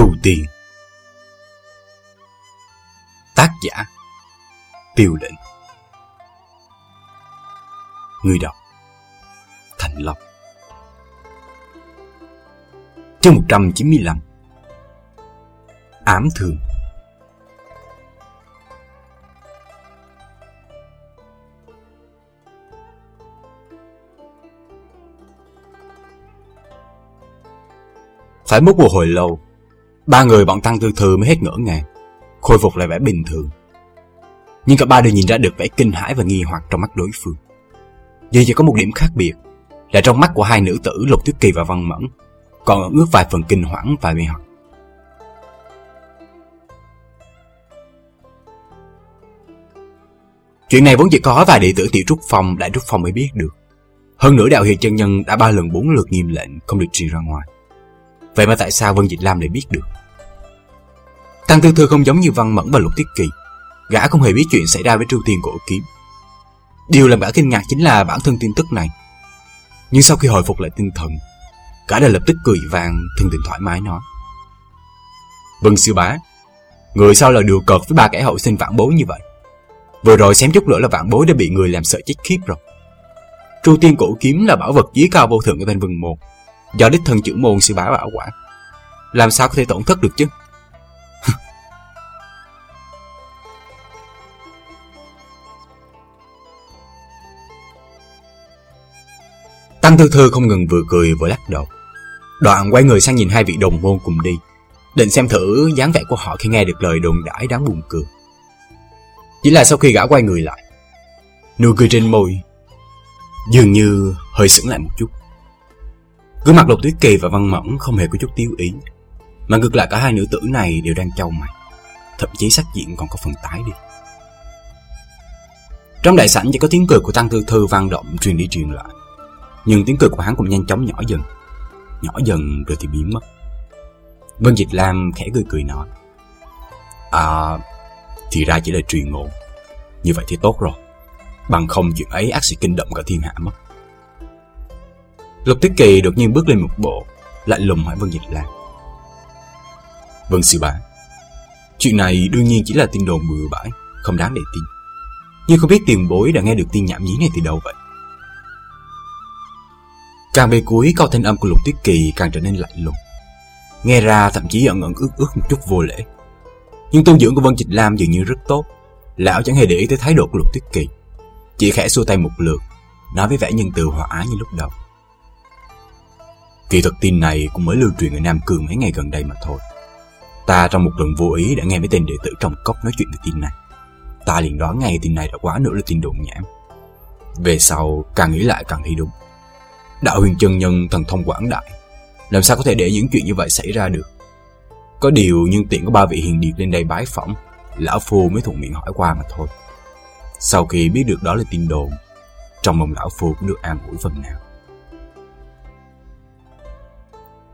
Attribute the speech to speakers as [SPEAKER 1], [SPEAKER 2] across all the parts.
[SPEAKER 1] Trù Tiền Tác giả, Tiêu định. Người đọc, Thành Long. Chương 195 Ám thường. Phải mất một hồi lâu Ba người bọn Tăng Tư Thư mới hết ngỡ ngàng Khôi phục lại vẻ bình thường Nhưng cả ba đều nhìn ra được vẻ kinh hãi và nghi hoặc trong mắt đối phương Duy chỉ có một điểm khác biệt Là trong mắt của hai nữ tử Lục Tuyết Kỳ và Văn Mẫn Còn ẩn ước vài phần kinh hoảng và mê hoặc Chuyện này vốn chỉ có vài đệ tử Tiểu Trúc Phong, Đại Trúc Phong mới biết được. Hơn nữa đạo hiệp chân nhân đã ba lần bốn lượt nghiêm lệnh không được truyền ra ngoài. Vậy mà tại sao Vân Dịch Lam lại biết được? Tăng Tư Thư không giống như Văn Mẫn và Lục Tiết Kỳ. Gã không hề biết chuyện xảy ra với Trưu Tiên Cổ Kiếm. Điều làm gã kinh ngạc chính là bản thân tin tức này. Nhưng sau khi hồi phục lại tinh thần, gã đã lập tức cười vàng, thân tình thoải mái nói. Vân sư bá, người sao là điều cợt với ba kẻ hậu sinh vãn bối như vậy? Vừa rồi xem chút nữa là vạn bối đã bị người làm sợ chết khiếp rồi. Tru tiên cổ kiếm là bảo vật chí cao vô thượng của thanh vân một do đích thân chữ môn sư bá bảo quản. Làm sao có thể tổn thất được chứ? Tăng Thư Thư không ngừng vừa cười vừa lắc đầu. Đoạn quay người sang nhìn hai vị đồng môn cùng đi, định xem thử dáng vẻ của họ khi nghe được lời đồn đãi đáng buồn cười. Chỉ là sau khi gã quay người lại, nụ cười trên môi dường như hơi sững lại một chút. Gương mặt Lục Tuyết Kỳ và Văn Mẫn không hề có chút tiêu ý, mà ngược lại cả hai nữ tử này đều đang trâu mày, thậm chí sắc diện còn có phần tái đi. Trong đại sảnh chỉ có tiếng cười của Tăng Tư Thư vang động truyền đi truyền lại, nhưng tiếng cười của hắn cũng nhanh chóng nhỏ dần, nhỏ dần rồi thì biến mất. Vân Dịch Lam khẽ cười cười nói, À, thì ra chỉ là truyền ngôn, như vậy thì tốt rồi, bằng không chuyện ấy ác sẽ kinh động cả thiên hạ mất. Lục Tuyết Kỳ đột nhiên bước lên một bộ, lại lùng hỏi Vân Dịch Lam. Vân sư bá, chuyện này đương nhiên chỉ là tin đồn bừa bãi, không đáng để tin. Nhưng không biết tiền bối đã nghe được tin nhảm nhí này từ đâu vậy? Càng về cuối câu thanh âm của Lục Tuyết Kỳ càng trở nên lạnh lùng. Nghe ra thậm chí ẩn ẩn ước ước một chút vô lễ. Nhưng tôn dưỡng của Vân Dịch Lam dường như rất tốt. Lão chẳng hề để ý tới thái độ của Lục Tuyết Kỳ. Chỉ khẽ xua tay một lượt, nói với vẻ nhân từ hòa ái như lúc đầu. Kỳ thực tin này cũng mới lưu truyền ở Nam Cương mấy ngày gần đây mà thôi. Ta trong một lần vô ý đã nghe mấy tên đệ tử trong cốc nói chuyện về tin này. Ta liền đoán ngay tin này đã quá nữa là tin đồn nhảm. Về sau, càng nghĩ lại càng thấy đúng. Đạo huyền chân nhân thần thông quảng đại, làm sao có thể để những chuyện như vậy xảy ra được? Có điều nhưng tiện có ba vị hiền điệp lên đây bái phỏng, lão phu mới thuận miệng hỏi qua mà thôi. Sau khi biết được đó là tin đồn, trong mong lão phu cũng được an ủi phần nào.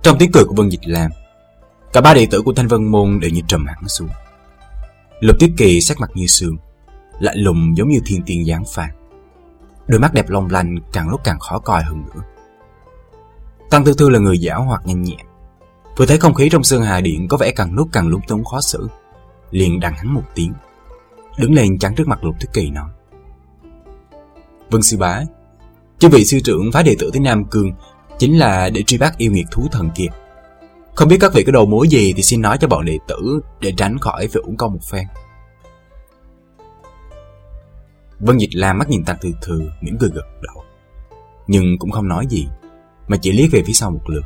[SPEAKER 1] Trong tiếng cười của Vân Dịch Lam, cả ba đệ tử của Thanh Vân Môn đều như trầm hẳn xuống. Lục Tiết Kỳ sắc mặt như sương, lạnh lùng giống như thiên tiên giáng phạt. Đôi mắt đẹp long lanh càng lúc càng khó coi hơn nữa. Tăng Tư Thư là người giả hoạt nhanh nhẹn. Vừa thấy không khí trong Sơn Hà Điện có vẻ càng lúc càng lúng túng khó xử. Liền đằng hắn một tiếng. Đứng lên chắn trước mặt Lục Tiết Kỳ nói. Vân sư bá, chứ vị sư trưởng phái đệ tử tới Nam Cương chính là để truy bắt yêu nghiệt thú thần kia. Không biết các vị có đầu mối gì thì xin nói cho bọn đệ tử để tránh khỏi phải uổng công một phen. Vân Dịch la mắt nhìn Tăng Thư Thư, mỉm cười gật đầu. Nhưng cũng không nói gì, mà chỉ liếc về phía sau một lượt.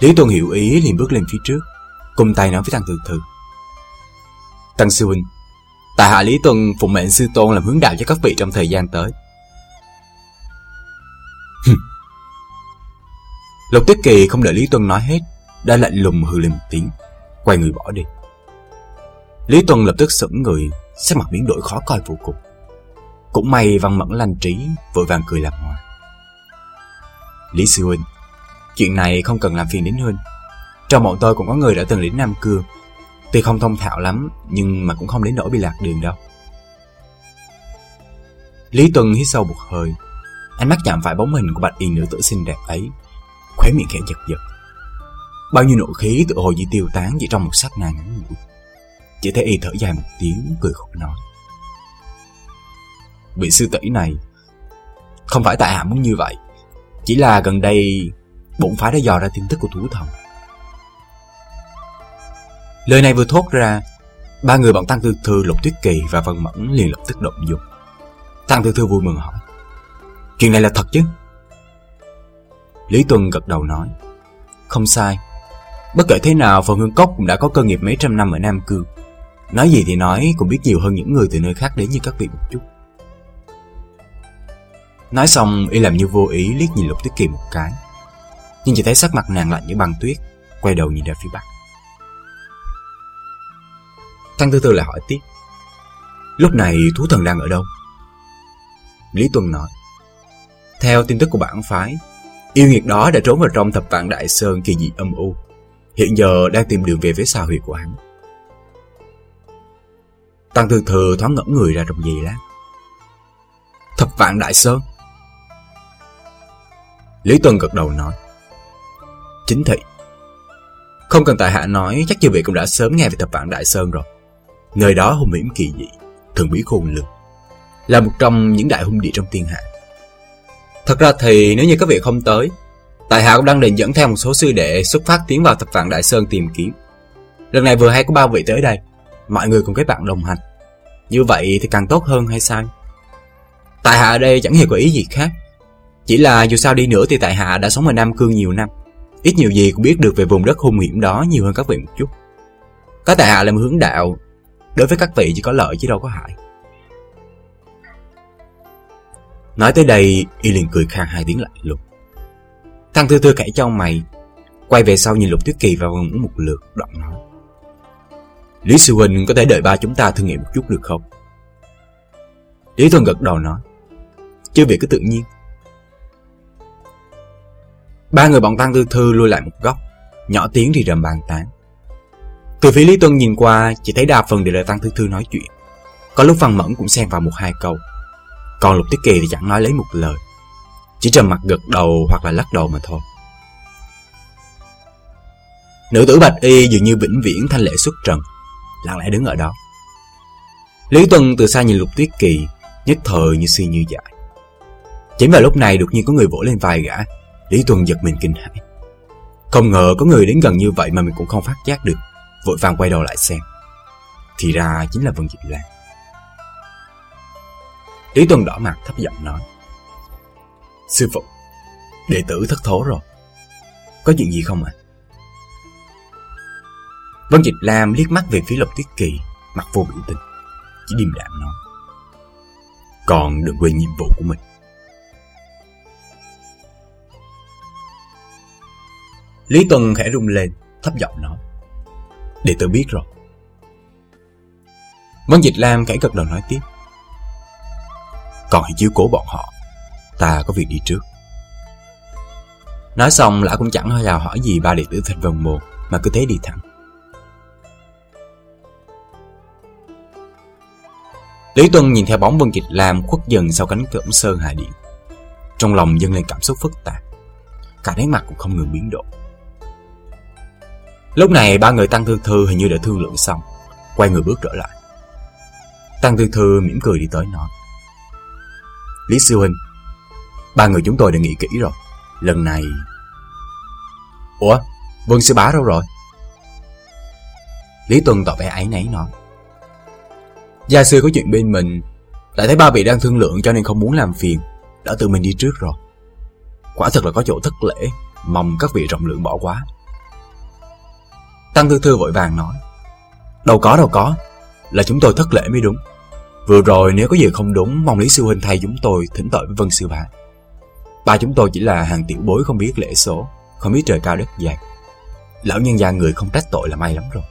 [SPEAKER 1] Lý Tuân hiểu ý liền bước lên phía trước, cùng tay nói với Tăng Thư Thư. Tăng Sư Huynh, tại hạ Lý Tuân phụng mệnh Sư Tôn làm hướng đạo cho các vị trong thời gian tới. Lục Tuyết Kỳ không đợi Lý Tuân nói hết, đã lạnh lùng hừ lên một tiếng, quay người bỏ đi. Lý Tuân lập tức sững người, sắc mặt biến đổi khó coi vô cùng. Cũng may văn mẫn lanh trí, vội vàng cười làm hòa. Lý Sư Huynh, chuyện này không cần làm phiền đến Huynh. Trong bọn tôi cũng có người đã từng đến Nam Cương. Tuy không thông thạo lắm, nhưng mà cũng không đến nỗi bị lạc đường đâu. Lý Tuân hít sâu một hơi, ánh mắt chạm phải bóng hình của bạch y nữ tử xinh đẹp ấy, khóe miệng khẽ giật giật. Bao nhiêu nộ khí tự hồ như tiêu tán chỉ trong một sát na ngắn ngủi. Chỉ thấy y thở dài một tiếng, cười khổ nói. Vị sư tỷ này, không phải tại hạ muốn như vậy. Chỉ là gần đây, bổn phái đã dò ra tin tức của thú thần. Lời này vừa thốt ra, ba người bọn Tăng Tư Thư, Lục Tuyết Kỳ và văn Mẫn liền lập tức động dục. Tăng Tư Thư vui mừng hỏi. Chuyện này là thật chứ? Lý Tuân gật đầu nói. Không sai. Bất kể thế nào, phần hương cốc cũng đã có cơ nghiệp mấy trăm năm ở Nam Cương. Nói gì thì nói, cũng biết nhiều hơn những người từ nơi khác đến như các vị một chút. Nói xong, y làm như vô ý liếc nhìn Lục Tuyết Kỳ một cái. Nhưng chỉ thấy sắc mặt nàng lạnh như băng tuyết, quay đầu nhìn ra phía bắc. Tăng Tư Tư lại hỏi tiếp. Lúc này thú thần đang ở đâu? Lý Tuân nói. Theo tin tức của bản phái, yêu nghiệt đó đã trốn vào trong thập vạn đại sơn kỳ dị âm u. Hiện giờ đang tìm đường về phía sao huyệt của hắn. Tăng Tư Thừa thoáng ngẫm người ra trong giây lát. Thập vạn đại sơn? Lý Tuân gật đầu nói. Chính thị. Không cần tại hạ nói, chắc chư vị cũng đã sớm nghe về thập vạn đại sơn rồi. Nơi đó hung hiểm kỳ dị, thường bí khôn lường. Là một trong những đại hung địa trong thiên hạ. Thật ra thì nếu như các vị không tới, tại hạ cũng đang định dẫn theo một số sư đệ xuất phát tiến vào thập vạn đại sơn tìm kiếm. Lần này vừa hay có ba vị tới đây, mọi người cùng kết bạn đồng hành. Như vậy thì càng tốt hơn hay sao? Tại hạ ở đây chẳng hề có ý gì khác. Chỉ là dù sao đi nữa thì tại hạ đã sống ở Nam Cương nhiều năm. Ít nhiều gì cũng biết được về vùng đất hung hiểm đó nhiều hơn các vị một chút. Có tại hạ làm hướng đạo, đối với các vị chỉ có lợi chứ đâu có hại. Nói tới đây, y liền cười khang hai tiếng lại lục. Thằng thư thư khẽ trong mày, quay về sau nhìn Lục Tuyết Kỳ vào ngưỡng một lượt, đoạn nói. Lý Sư Huynh có thể đợi ba chúng ta thử nghiệm một chút được không? Lý Thuần gật đầu nói. Chưa việc cứ tự nhiên. Ba người bọn Tăng Tư Thư lui lại một góc, nhỏ tiếng thì rầm bàn tán. Từ phía Lý Tuân nhìn qua, chỉ thấy đa phần đều là Tăng Tư Thư nói chuyện. Có lúc Văn Mẫn cũng xen vào một hai câu. Còn Lục Tiết Kỳ thì chẳng nói lấy một lời. Chỉ trầm mặt gật đầu hoặc là lắc đầu mà thôi. Nữ tử Bạch Y dường như vĩnh viễn thanh lệ xuất trần, lặng lẽ đứng ở đó. Lý Tuân từ xa nhìn Lục Tuyết Kỳ, nhất thời như suy như dại. Chính vào lúc này đột nhiên có người vỗ lên vai gã, Lý Tuân giật mình kinh hãi. Không ngờ có người đến gần như vậy mà mình cũng không phát giác được, vội vàng quay đầu lại xem. Thì ra chính là Vân diệp Lan. Lý Tuân đỏ mặt thấp giọng nói. Sư phụ, đệ tử thất thố rồi. Có chuyện gì không ạ? À? Vân Dịch Lam liếc mắt về phía Lộc Tuyết Kỳ, mặt vô biểu tình, chỉ điềm đạm nói. Còn đừng quên nhiệm vụ của mình. Lý Tuân khẽ rung lên, thấp giọng nói. "Đệ tử biết rồi. Vân Dịch Lam khẽ gật đầu nói tiếp. Còn hãy chiếu cố bọn họ. Ta có việc đi trước. Nói xong lão cũng chẳng hỏi hỏi gì ba đệ tử thanh vân môn mà cứ thế đi thẳng. Lý Tuân nhìn theo bóng Vân Kịch Lam khuất dần sau cánh cổng sơn hạ điện. Trong lòng dâng lên cảm xúc phức tạp. Cả nét mặt cũng không ngừng biến đổi. Lúc này ba người Tăng Thư Thư hình như đã thương lượng xong, quay người bước trở lại. Tăng Thư Thư mỉm cười đi tới nói. Lý Sư Huynh, ba người chúng tôi đã nghĩ kỹ rồi. Lần này... Ủa, Vân Sư Bá đâu rồi? Lý Tuân tỏ vẻ ấy nấy nói. Gia sư có chuyện bên mình, lại thấy ba vị đang thương lượng cho nên không muốn làm phiền, đã tự mình đi trước rồi. Quả thật là có chỗ thất lễ, mong các vị rộng lượng bỏ quá. Tăng Thư Thư vội vàng nói. Đâu có đâu có, là chúng tôi thất lễ mới đúng. Vừa rồi nếu có gì không đúng, mong Lý Sư Huynh thay chúng tôi thỉnh tội với Vân Sư Bá. Ba chúng tôi chỉ là hàng tiểu bối không biết lễ số, không biết trời cao đất dày. Lão nhân gia người không trách tội là may lắm rồi.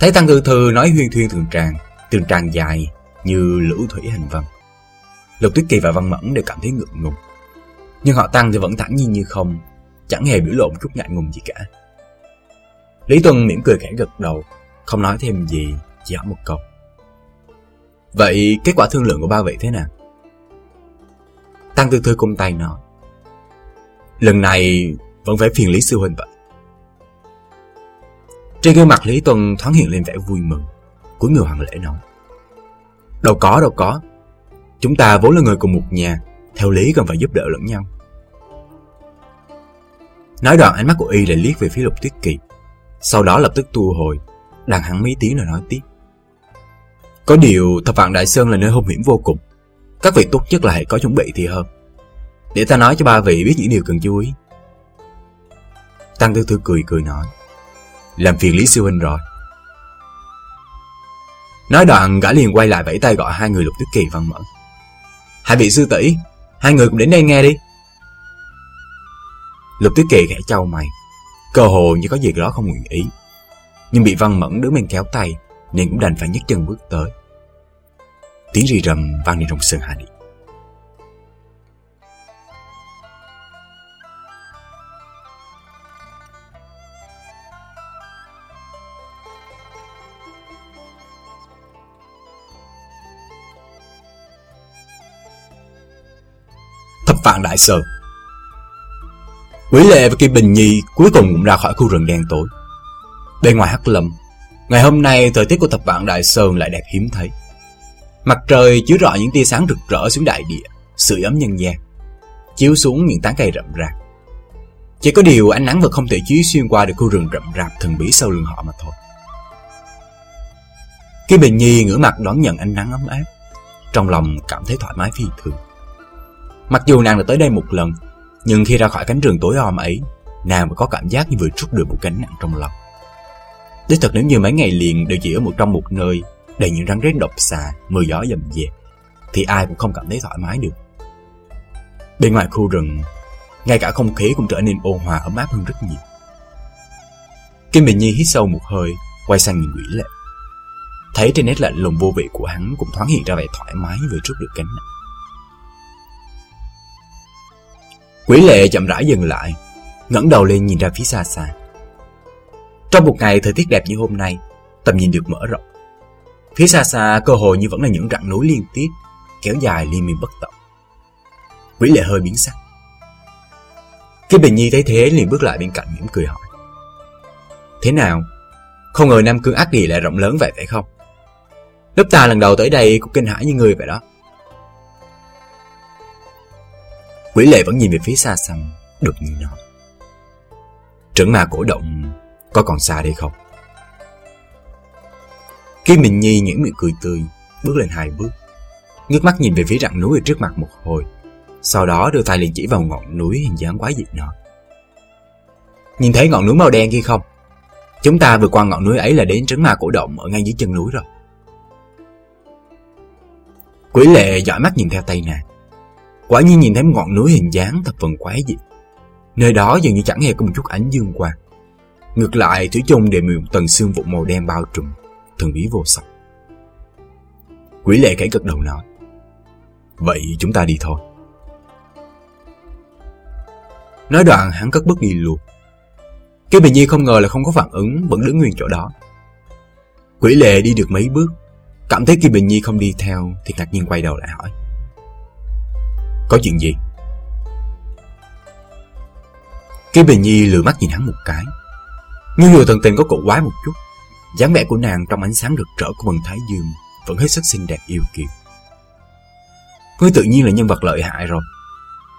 [SPEAKER 1] Thấy Tăng Thư Thư nói huyên thuyên thường tràng, thường tràng dài như lũ thủy hành vân. Lục Tuyết Kỳ và Văn Mẫn đều cảm thấy ngượng ngùng. Nhưng họ Tăng thì vẫn thẳng nhiên như không, chẳng hề biểu lộ chút ngại ngùng gì cả. Lý Tuân mỉm cười khẽ gật đầu, không nói thêm gì, chỉ hỏi một câu. Vậy kết quả thương lượng của ba vị thế nào? Tăng Tư Thư cung tay nói. Lần này vẫn phải phiền Lý Sư Huynh vậy. Trên gương mặt Lý tuần thoáng hiện lên vẻ vui mừng. Cuối người hoàng lễ nói. Đâu có, đâu có. Chúng ta vốn là người cùng một nhà, theo lý cần phải giúp đỡ lẫn nhau. Nói đoạn ánh mắt của y lại liếc về phía lục tuyết kỳ. Sau đó lập tức thu hồi, đàn hắn mấy tiếng rồi nói tiếp. Có điều thập vạn Đại Sơn là nơi hung hiểm vô cùng. Các vị tốt nhất là hãy có chuẩn bị thì hơn. Để ta nói cho ba vị biết những điều cần chú ý. Tăng Tư Thư cười cười nói. Làm phiền Lý Sư Huynh rồi. Nói đoạn gã liền quay lại vẫy tay gọi hai người lục tuyết kỳ văn mẫn Hai vị sư tỷ, hai người cũng đến đây nghe đi. Lục tuyết kỳ khẽ trao mày, cơ hồ như có gì đó không nguyện ý. Nhưng bị văn mẫn đứng bên kéo tay, nên cũng đành phải nhấc chân bước tới. Tiếng rì rầm vang lên trong sân hạ điện. Thập vạn đại sơn Quỷ lệ và Kim Bình Nhi cuối cùng cũng ra khỏi khu rừng đen tối. Bên ngoài hắc lâm, ngày hôm nay thời tiết của thập vạn đại sơn lại đẹp hiếm thấy. Mặt trời chiếu rọi những tia sáng rực rỡ xuống đại địa, sưởi ấm nhân gian, chiếu xuống những tán cây rậm rạp. Chỉ có điều ánh nắng vẫn không thể chiếu xuyên qua được khu rừng rậm rạp thần bí sau lưng họ mà thôi. Khi Bình Nhi ngửa mặt đón nhận ánh nắng ấm áp, trong lòng cảm thấy thoải mái phi thường. Mặc dù nàng đã tới đây một lần, nhưng khi ra khỏi cánh rừng tối om ấy, nàng vẫn có cảm giác như vừa trút được một gánh nặng trong lòng. Đích thật nếu như mấy ngày liền đều chỉ ở một trong một nơi đầy những rắn rết độc xà, mưa gió dầm dẹp, thì ai cũng không cảm thấy thoải mái được. Bên ngoài khu rừng, ngay cả không khí cũng trở nên ôn hòa ấm áp hơn rất nhiều. Kim Bình Nhi hít sâu một hơi, quay sang nhìn quỷ lệ. Thấy trên nét lạnh lùng vô vị của hắn cũng thoáng hiện ra vẻ thoải mái vừa trước được cánh nặng. Quỷ lệ chậm rãi dừng lại, ngẩng đầu lên nhìn ra phía xa xa. Trong một ngày thời tiết đẹp như hôm nay, tầm nhìn được mở rộng. Phía xa xa cơ hội như vẫn là những rặng núi liên tiếp, kéo dài liên miên bất tận. Quỷ lệ hơi biến sắc. Khi Bình Nhi thấy thế liền bước lại bên cạnh mỉm cười hỏi. Thế nào? Không ngờ Nam Cương ác địa lại rộng lớn vậy phải không? Lớp ta lần đầu tới đây cũng kinh hãi như người vậy đó. Quỷ lệ vẫn nhìn về phía xa xăm, đột nhiên nói. Trưởng ma cổ động có còn xa đây không? Kim Minh Nhi những miệng cười tươi, bước lên hai bước. Ngước mắt nhìn về phía rặng núi ở trước mặt một hồi. Sau đó đưa tay liền chỉ vào ngọn núi hình dáng quái dị nọ. Nhìn thấy ngọn núi màu đen kia không? Chúng ta vượt qua ngọn núi ấy là đến trấn ma cổ động ở ngay dưới chân núi rồi. Quỷ lệ dõi mắt nhìn theo tay nàng. Quả nhiên nhìn thấy một ngọn núi hình dáng thập phần quái dị. Nơi đó dường như chẳng hề có một chút ánh dương quang. Ngược lại, thủy chung đều bị một tầng xương vụ màu đen bao trùm, thần bí vô sắc. Quỷ lệ khẽ gật đầu nói. Vậy chúng ta đi thôi. Nói đoạn hắn cất bước đi luôn. Cái bình nhi không ngờ là không có phản ứng, vẫn đứng nguyên chỗ đó. Quỷ lệ đi được mấy bước, cảm thấy Kim Bình Nhi không đi theo thì ngạc nhiên quay đầu lại hỏi. Có chuyện gì? Kim Bình Nhi lừa mắt nhìn hắn một cái. Như người thần tình có cổ quái một chút. dáng vẻ của nàng trong ánh sáng rực rỡ của vầng thái dương vẫn hết sức xinh đẹp yêu kiều. Ngươi tự nhiên là nhân vật lợi hại rồi.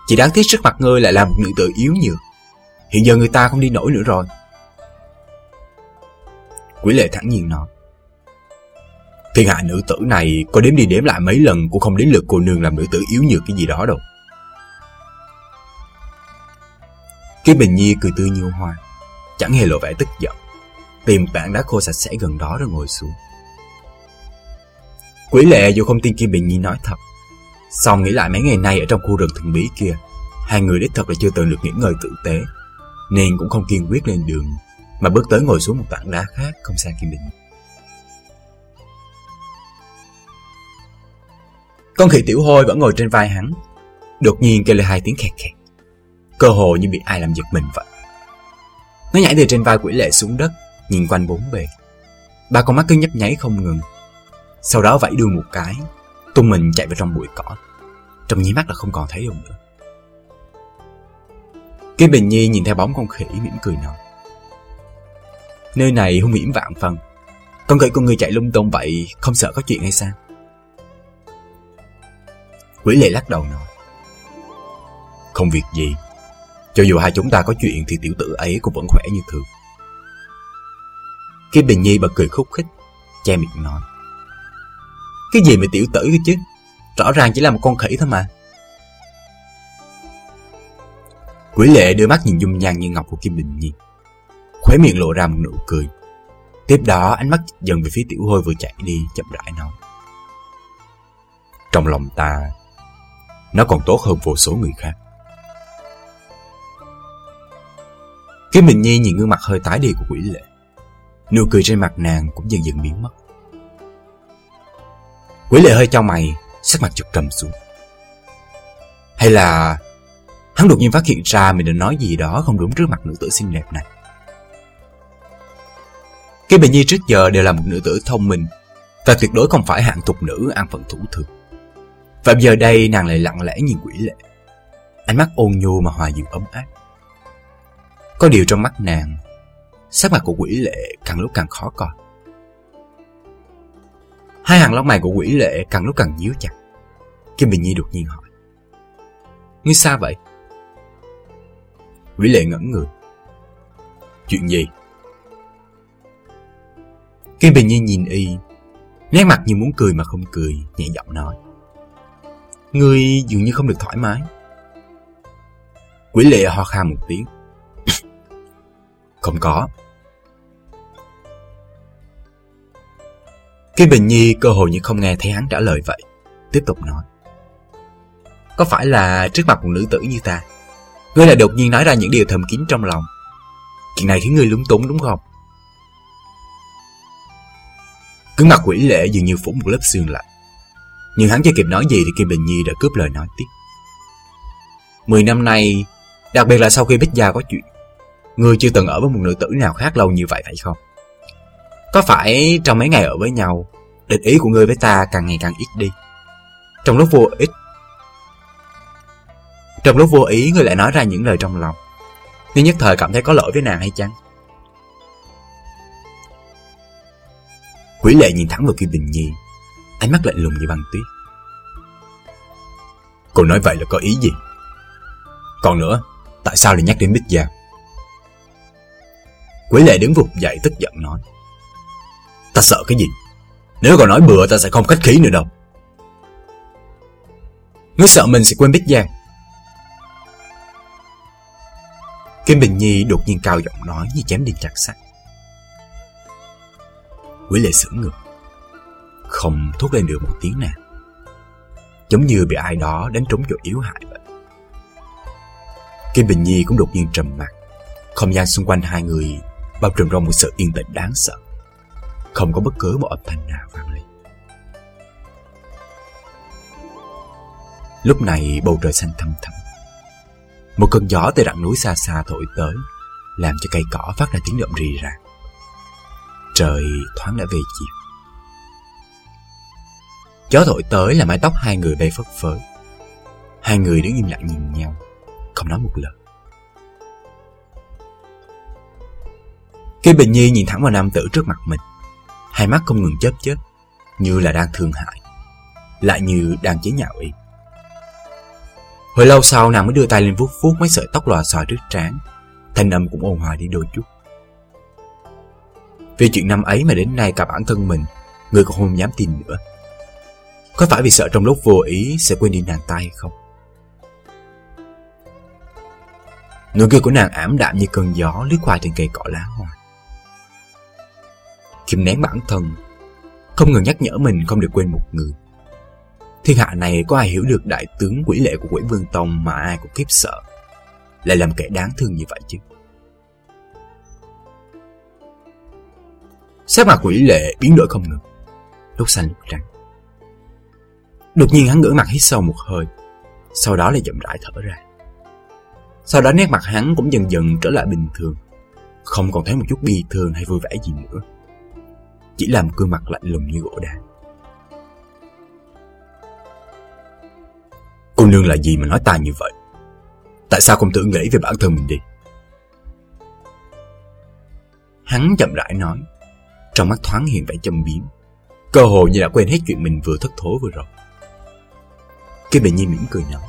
[SPEAKER 1] Chỉ đáng tiếc trước mặt ngươi lại là một nữ tử yếu nhược. Hiện giờ người ta không đi nổi nữa rồi. Quỷ lệ thẳng nhiên nói. Thiên hạ nữ tử này có đếm đi đếm lại mấy lần cũng không đến lượt cô nương làm nữ tử yếu nhược cái gì đó đâu. Cái bình nhi cười tươi như hoa, chẳng hề lộ vẻ tức giận. Tìm tảng đá khô sạch sẽ gần đó rồi ngồi xuống. Quỷ lệ dù không tin Kim Bình Nhi nói thật, song nghĩ lại mấy ngày nay ở trong khu rừng thần bí kia, hai người đích thật là chưa từng được nghỉ ngơi tử tế, nên cũng không kiên quyết lên đường, mà bước tới ngồi xuống một tảng đá khác không xa Kim Bình Con khỉ tiểu hôi vẫn ngồi trên vai hắn Đột nhiên kêu lên hai tiếng khẹt khẹt Cơ hồ như bị ai làm giật mình vậy nó nhảy từ trên vai quỷ lệ xuống đất, Nhìn quanh bốn bề Ba con mắt cứ nhấp nháy không ngừng Sau đó vẫy đuôi một cái, Tung mình chạy vào trong bụi cỏ Trong nháy mắt là không còn thấy đâu nữa Cái Bình Nhi nhìn theo bóng con khỉ mỉm cười nói. Nơi này hung hiểm vạn phần. Con khỉ con người chạy lung tung vậy, không sợ có chuyện hay sao? Quỷ lệ lắc đầu nói. Không việc gì. Cho dù hai chúng ta có chuyện thì tiểu tử ấy cũng vẫn khỏe như thường. Kim Bình Nhi bật cười khúc khích, che miệng nói. Cái gì mà tiểu tử cơ chứ? Rõ ràng chỉ là một con khỉ thôi mà. Quỷ lệ đưa mắt nhìn dung nhan như ngọc của Kim Bình Nhi. Khóe miệng lộ ra một nụ cười. Tiếp đó ánh mắt dần về phía tiểu hôi vừa chạy đi chậm rãi nói. Trong lòng ta, nó còn tốt hơn vô số người khác. Khi Bình Nhi nhìn gương mặt hơi tái đi của quỷ lệ. Nụ cười trên mặt nàng cũng dần dần biến mất. Quỷ lệ hơi cho mày, sắc mặt chụp trầm xuống. Hay là hắn đột nhiên phát hiện ra mình đã nói gì đó không đúng trước mặt nữ tử xinh đẹp này. Cái Bình Nhi trước giờ đều là một nữ tử thông minh và tuyệt đối không phải hạng tục nữ ăn phận thủ thường. Và giờ đây nàng lại lặng lẽ nhìn quỷ lệ. Ánh mắt ôn nhu mà hòa dịu ấm áp. Có điều trong mắt nàng, sắc mặt của quỷ lệ càng lúc càng khó coi. Hai hàng lông mày của quỷ lệ càng lúc càng nhíu chặt. Kim Bình Nhi đột nhiên hỏi. Ngươi sao vậy? Quỷ lệ ngẩn người. Chuyện gì? Kim Bình Nhi nhìn y, nét mặt như muốn cười mà không cười, nhẹ giọng nói. Ngươi dường như không được thoải mái. Quỷ lệ ho khan một tiếng không có. Kim Bình Nhi cơ hội như không nghe thấy hắn trả lời vậy, tiếp tục nói. Có phải là trước mặt một nữ tử như ta, ngươi lại đột nhiên nói ra những điều thầm kín trong lòng. Chuyện này khiến ngươi lúng túng đúng không? Cứ mặt quỷ lệ dường như phủ một lớp xương lạnh. Nhưng hắn chưa kịp nói gì thì Kim Bình Nhi đã cướp lời nói tiếp. Mười năm nay, đặc biệt là sau khi Bích Gia có chuyện, ngươi chưa từng ở với một nữ tử nào khác lâu như vậy phải không? Có phải trong mấy ngày ở với nhau, định ý của ngươi với ta càng ngày càng ít đi? Trong lúc vô ích, trong lúc vô ý ngươi lại nói ra những lời trong lòng. Ngươi nhất thời cảm thấy có lỗi với nàng hay chăng? Quỷ lệ nhìn thẳng vào Kim Bình Nhi, ánh mắt lạnh lùng như băng tuyết. Cô nói vậy là có ý gì? Còn nữa, tại sao lại nhắc đến Bích Gia? Quỷ lệ đứng vụt dậy tức giận nói. Ta sợ cái gì? Nếu còn nói bừa ta sẽ không khách khí nữa đâu. Ngươi sợ mình sẽ quên Bích Giang. Kim Bình Nhi đột nhiên cao giọng nói như chém đinh chặt sắt. Quỷ lệ sững ngược. Không thốt lên được một tiếng nào. Giống như bị ai đó đánh trúng chỗ yếu hại vậy. Kim Bình Nhi cũng đột nhiên trầm mặt. Không gian xung quanh hai người bao trùm trong một sự yên tĩnh đáng sợ. Không có bất cứ một âm thanh nào vang lên. Lúc này bầu trời xanh thăm thẳm. Một cơn gió từ rặng núi xa xa thổi tới, làm cho cây cỏ phát ra tiếng động rì ràng. Trời thoáng đã về chiều. Gió thổi tới là mái tóc hai người bay phất phới. Hai người đứng im lặng nhìn nhau, không nói một lời. Khi Bình Nhi nhìn thẳng vào nam tử trước mặt mình, hai mắt không ngừng chớp chớp, như là đang thương hại, lại như đang chế nhạo y. Hồi lâu sau nàng mới đưa tay lên vuốt vuốt mấy sợi tóc lòa xòa trước trán, thanh âm cũng ôn hòa đi đôi chút. Vì chuyện năm ấy mà đến nay cả bản thân mình, người còn không dám tin nữa. Có phải vì sợ trong lúc vô ý sẽ quên đi nàng ta hay không? Nụ cười của nàng ảm đạm như cơn gió lướt qua trên cây cỏ lá hoa kìm nén bản thân, không ngừng nhắc nhở mình không được quên một người. Thiên hạ này có ai hiểu được đại tướng quỷ lệ của quỷ vương tông mà ai cũng kiếp sợ. Lại làm kẻ đáng thương như vậy chứ. Sắc mặt quỷ lệ biến đổi không ngừng, lúc xanh lúc trắng. Đột nhiên hắn ngửa mặt hít sâu một hơi, sau đó lại chậm rãi thở ra. Sau đó nét mặt hắn cũng dần dần trở lại bình thường, không còn thấy một chút bi thương hay vui vẻ gì nữa. Chỉ làm gương mặt lạnh lùng như gỗ đá. Cô nương là gì mà nói ta như vậy? Tại sao không tự nghĩ về bản thân mình đi?
[SPEAKER 2] Hắn chậm rãi nói, trong mắt thoáng hiện vẻ châm biếm.
[SPEAKER 1] Cơ hồ như đã quên hết chuyện mình vừa thất thố vừa rồi.
[SPEAKER 2] Cái bệnh nhi mỉm cười nói.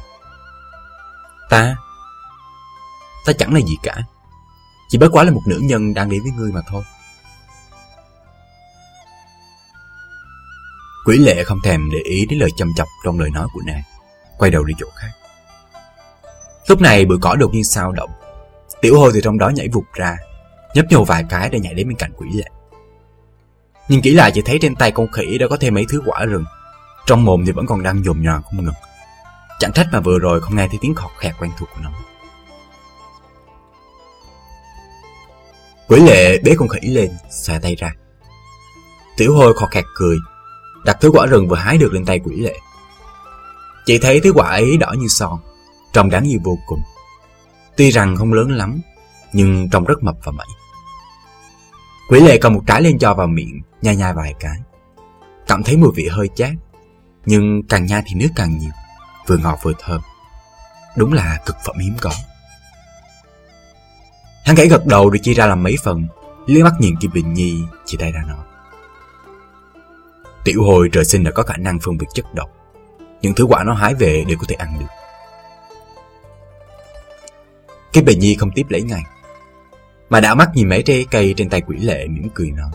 [SPEAKER 2] Ta? Ta chẳng là gì cả. Chỉ bất quá là một nữ nhân đang đến với ngươi mà thôi.
[SPEAKER 1] Quỷ lệ không thèm để ý đến lời châm chọc trong lời nói của nàng, quay đầu đi chỗ khác.
[SPEAKER 2] Lúc này bụi cỏ đột nhiên sao động, tiểu hôi từ trong đó nhảy vụt ra, nhấp nhô vài cái để nhảy đến bên cạnh quỷ lệ. Nhìn kỹ lại chỉ thấy trên tay con khỉ đã có thêm mấy thứ quả rừng, trong mồm thì vẫn còn đang dồn nhòa không ngừng. Chẳng trách mà vừa rồi không nghe thấy tiếng khọt khẹt quen thuộc của nó.
[SPEAKER 1] Quỷ lệ bế con khỉ lên, xòe tay ra.
[SPEAKER 2] Tiểu hôi khọt khẹt cười, đặt thứ quả rừng vừa hái được lên tay quỷ lệ. Chỉ thấy thứ quả ấy đỏ như son, trông đáng yêu vô cùng. Tuy rằng không lớn lắm, nhưng trông rất mập và mẩy. Quỷ lệ cầm một trái lên cho vào miệng, nhai nhai vài cái. Cảm thấy mùi vị hơi chát, nhưng càng nhai thì nước càng nhiều, vừa ngọt vừa thơm. Đúng là cực phẩm hiếm có. Hắn gãy gật đầu rồi chia ra làm mấy phần, liếc mắt nhìn Kim Bình Nhi, chị tay ra nói.
[SPEAKER 1] Tiểu hồi trời sinh đã có khả năng phân biệt chất độc. Những thứ quả nó hái về đều có thể ăn được.
[SPEAKER 2] Cái bề nhi không tiếp lấy ngay. Mà đã mắt nhìn mấy trái cây trên tay quỷ lệ mỉm cười nói.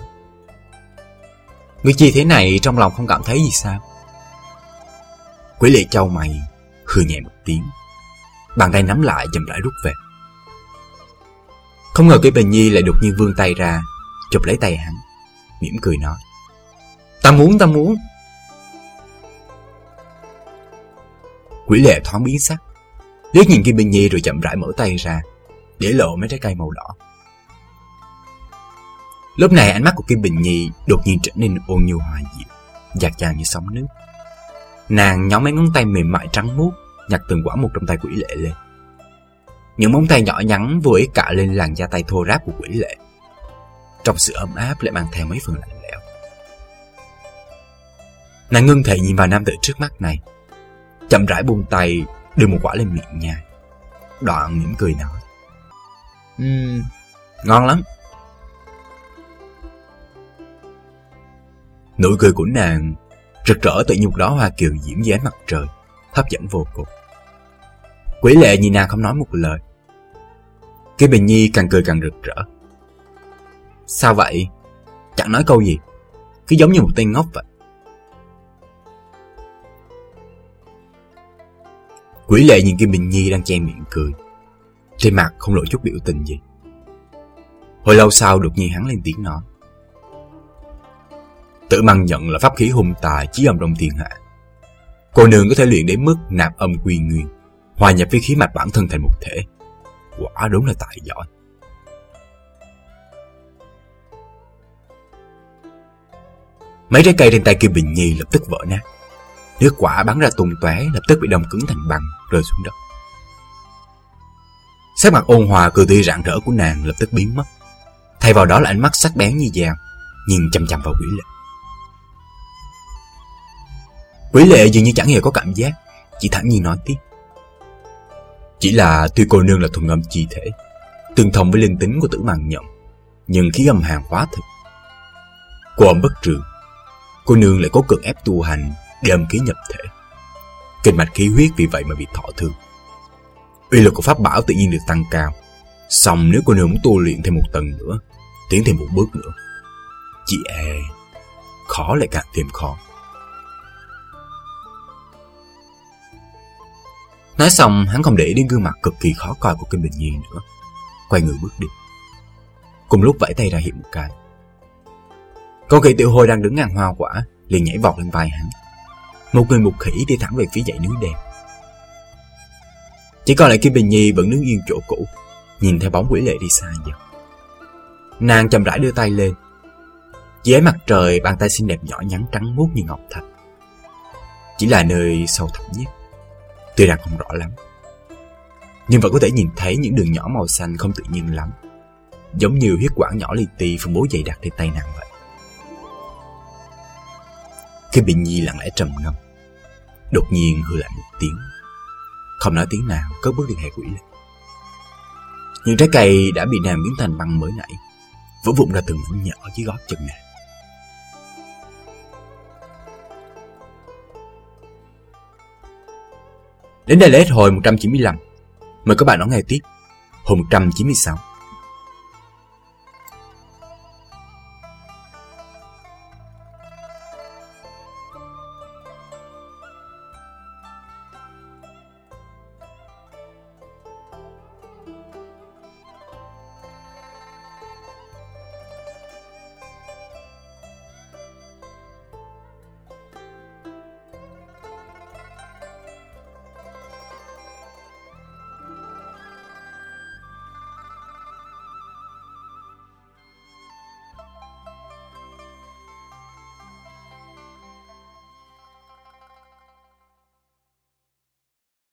[SPEAKER 2] Người chi thế này trong lòng không cảm thấy gì sao?
[SPEAKER 1] Quỷ lệ châu mày, hừ nhẹ một tiếng. Bàn tay nắm lại chậm rãi rút về.
[SPEAKER 2] Không ngờ cái bề nhi lại đột nhiên vươn tay ra, chụp lấy tay hắn, mỉm cười nói. Ta muốn, ta muốn.
[SPEAKER 1] Quỷ lệ thoáng biến sắc, liếc nhìn Kim Bình Nhi rồi chậm rãi mở tay ra, để lộ mấy trái cây màu đỏ.
[SPEAKER 2] Lúc này ánh mắt của Kim Bình Nhi đột nhiên trở nên ôn nhu hòa dịu, dạt dào như sóng nước. Nàng nhóm mấy ngón tay mềm mại trắng muốt, nhặt từng quả một trong tay quỷ lệ lên. Những móng tay nhỏ nhắn vô ý cạ lên làn da tay thô ráp của quỷ lệ. Trong sự ấm áp lại mang theo mấy phần lạnh lẽo. Nàng ngưng thể nhìn vào nam tử trước mắt này. Chậm rãi buông tay, đưa một quả lên miệng nhai. Đoạn mỉm cười nói. Uhm, ngon lắm.
[SPEAKER 1] Nụ cười của nàng rực rỡ tự nhục đó hoa kiều diễm dưới mặt trời, hấp dẫn vô cùng.
[SPEAKER 2] Quỷ lệ nhìn nàng không nói một lời. Cái bình nhi càng cười càng rực rỡ. Sao vậy? Chẳng nói câu gì. Cứ giống như một tên ngốc vậy.
[SPEAKER 1] Quỷ lệ nhìn Kim Bình Nhi đang che miệng cười. Trên mặt không lộ chút biểu tình gì. Hồi lâu sau đột nhiên hắn lên tiếng nói. Tử mang nhận là pháp khí hung tài chí âm trong thiên hạ. Cô nương có thể luyện đến mức nạp âm quy nguyên, hòa nhập với khí mạch bản thân thành một thể. Quả đúng là tài giỏi. Mấy trái cây trên tay Kim Bình Nhi lập tức vỡ nát. Nước quả bắn ra tùng tóe lập tức bị đông cứng thành băng rơi xuống đất. Sắc mặt ôn hòa cười tươi rạng rỡ của nàng lập tức biến mất. Thay vào đó là ánh mắt sắc bén như dao, nhìn chăm chăm vào quỷ lệ. Quỷ lệ dường như chẳng hề có cảm giác, chỉ thẳng nhiên nói tiếp. Chỉ là tuy cô nương là thuần âm chi thể, tương thông với linh tính của tử màng nhậm, nhưng khí âm hàng hóa thực. Cô âm bất trường, cô nương lại cố cực ép tu hành để khí nhập thể. Kinh mạch khí huyết vì vậy mà bị thọ thương. Uy lực của pháp bảo tự nhiên được tăng cao. Xong nếu cô nương muốn tu luyện thêm một tầng nữa, tiến thêm một bước nữa, chị e khó lại càng thêm khó.
[SPEAKER 2] Nói xong, hắn không để ý đến gương mặt cực kỳ khó coi của Kim Bình Nhi nữa. Quay người bước đi. Cùng lúc vẫy tay ra hiệu một cái. Con khỉ tiểu hồi đang đứng ngang hoa quả, liền nhảy vọt lên vai hắn. Một người một khỉ đi thẳng về phía dãy núi đen. Chỉ còn lại Kim Bình Nhi vẫn đứng yên chỗ cũ, nhìn theo bóng quỷ lệ đi xa dần. Nàng chậm rãi đưa tay lên. Dưới mặt trời, bàn tay xinh đẹp nhỏ nhắn trắng muốt như ngọc thạch. Chỉ là nơi sâu thẳm nhất. Tuy rằng không rõ lắm Nhưng vẫn có thể nhìn thấy những đường nhỏ màu xanh không tự nhiên lắm Giống như huyết quản nhỏ li ti phân bố dày đặc trên tay nàng vậy khi bị Nhi lặng lẽ trầm ngâm, Đột nhiên hư lạnh một tiếng. Không nói tiếng nào, cất bước liên hệ quỷ lên Những trái cây đã bị nàng biến thành băng mới nãy, Vỡ vụn ra từng mảnh nhỏ dưới gót chân nàng. Đến đây là hết hồi 195 Mời các bạn đón nghe tiếp, Hồi 196